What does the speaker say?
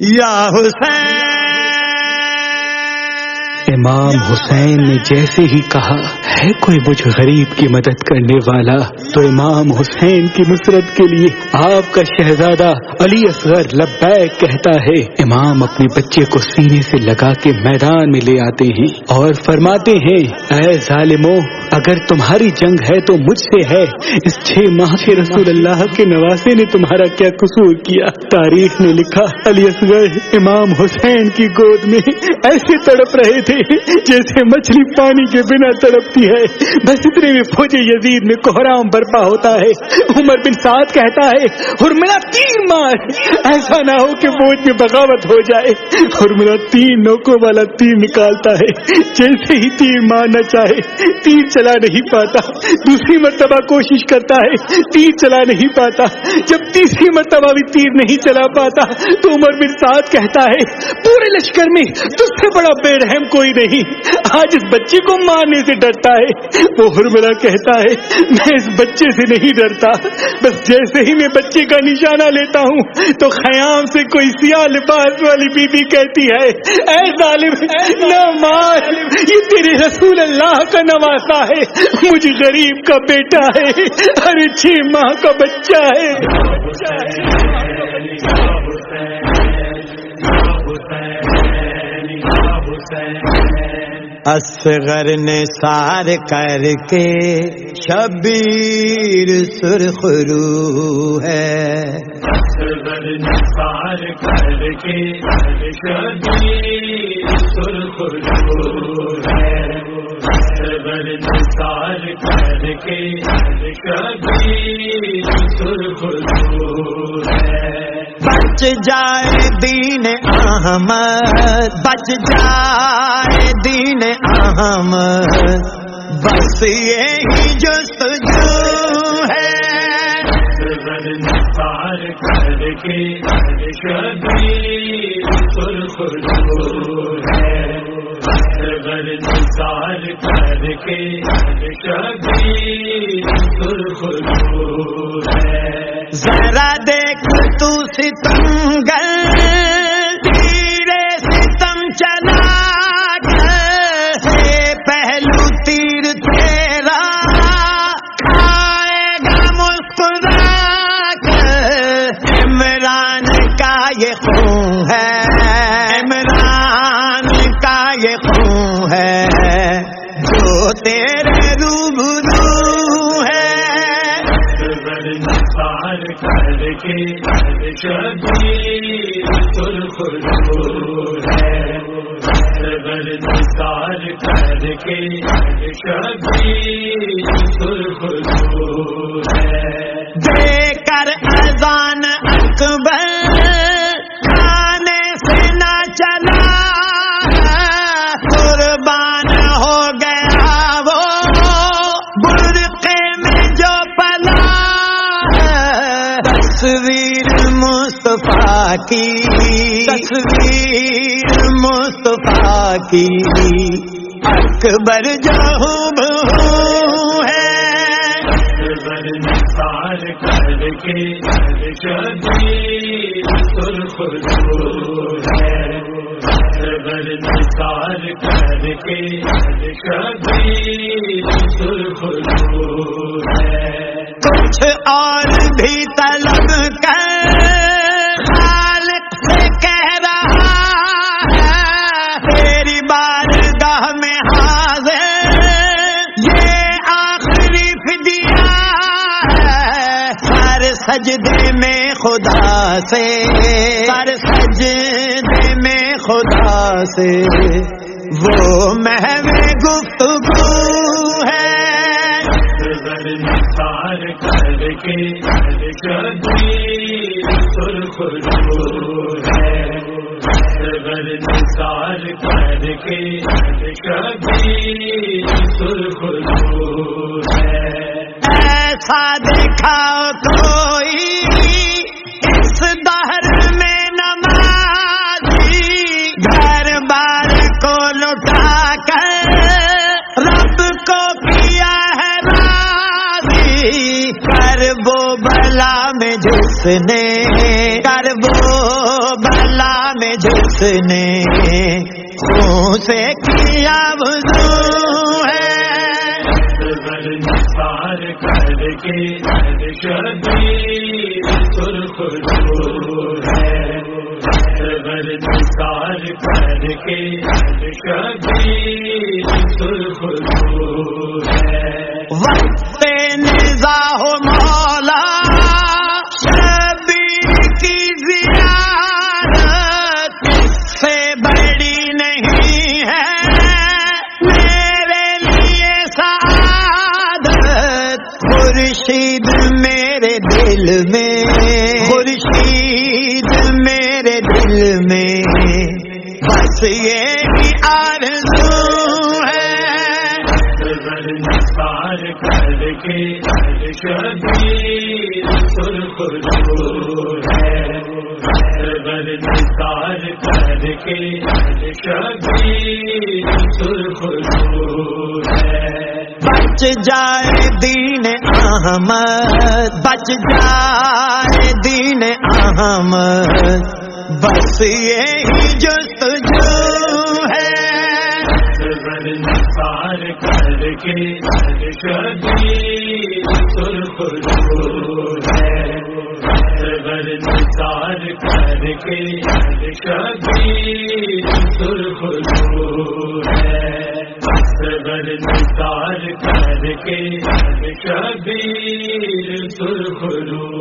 یا حسین. امام حسین نے جیسے ہی کہا ہے کوئی مجھ غریب کی مدد کرنے والا؟ تو امام حسین کی نصرت کے لیے آپ کا شہزادہ علی اصغر لبیک کہتا ہے امام اپنے بچے کو سینے سے لگا کے میدان میں لے آتے ہیں اور فرماتے ہیں اے ظالمو اگر تمہاری جنگ ہے تو مجھ سے ہے۔ اس چھ ماہ کے رسول اللہ کے نواسے نے تمہارا کیا قصور کیا؟ تاریخ نے لکھا، علی اصغر امام حسین کی گود میں ایسے تڑپ رہے تھے جیسے مچھلی پانی کے بنا تڑپتی ہے۔ بس اتنے میں فوج یزید میں کوہرام برپا ہوتا ہے۔ عمر بن سعد کہتا ہے اور میرا تین مار ایسا نہ ہو کہ فوج میں بغاوت ہو جائے۔ اور میرا تین نوکوں والا تیر نکالتا ہے، جیسے ہی تیر مارنا چاہے، تیر چلا چلا نہیں پاتا، دوسری مرتبہ کوشش کرتا ہے، تیر چلا نہیں پاتا۔ جب تیسری مرتبہ بھی تیر نہیں چلا پاتا، تو عمر بن سعد کہتا ہے، پورے لشکر میں تجھ سے بڑا بے رحم کوئی نہیں۔ آج اس بچے کو مارنے سے ڈرتا ہے۔ وہ ہرملا کہتا ہے، میں اس بچے سے نہیں ڈرتا۔ بس جیسے ہی میں بچے کا نشانہ لیتا ہوں، تو خیام سے کوئی سیاہ لباس والی بی بی کہتی ہے، اے ظالم، نہ مار۔ یہ تیرے رسول اللہ کا نواسا ہے۔ مجھے غریب کا بیٹا ہے۔ ہر چھ ماہ کا بچہ ہے۔ اصغر نے سار کر کے شبیر سرخ رو ہے۔ اصغر نے سار کر کے شبیر سرخ رو ہے۔ خبر نے کر کے شبیر ہے۔ بچ جائے دین احمد، بچ جائے دین احمد۔ بس یہی جست جو کے شبیر سرخ ہے کر کے شبیر سرخ ہے ذرا دیکھ تو ستم گل کے شبیر سرخ خوشبو ہے سار کر کے شبیر ہے تصویر مصطفیٰ کی، تصویر مصطفیٰ کی۔ اکبر جو بہو ہے۔ سار کر کے شبیر سرخ ہے۔ سار کر کے سجدے میں خدا سے۔ سر سجدے میں خدا سے۔ وہ محو گفتگو ہے۔ کر کے کر کے ہے۔ ایسا دیکھا کوئی نے کر وہ بلا جس نے خون سے کیا وضو ہے؟ نثار کر کے شبیر سرخ ہے۔ نثار کر کے شبیر سرخ ہے۔ خورشید میرے دل میں خورشید میرے دل میں۔ بس یہی آرزو ہے۔ نثار کر کے شبیر سرخ ہے نثار کر کے شبیر سرخ ہے۔ بچ جائے دین احمد بچ جائے دین احمد بس یہی جستجو ہے نثار کر کے شبیر سرخ ہے نثار کر کے شبیر سرخ کے شبیر سرخرو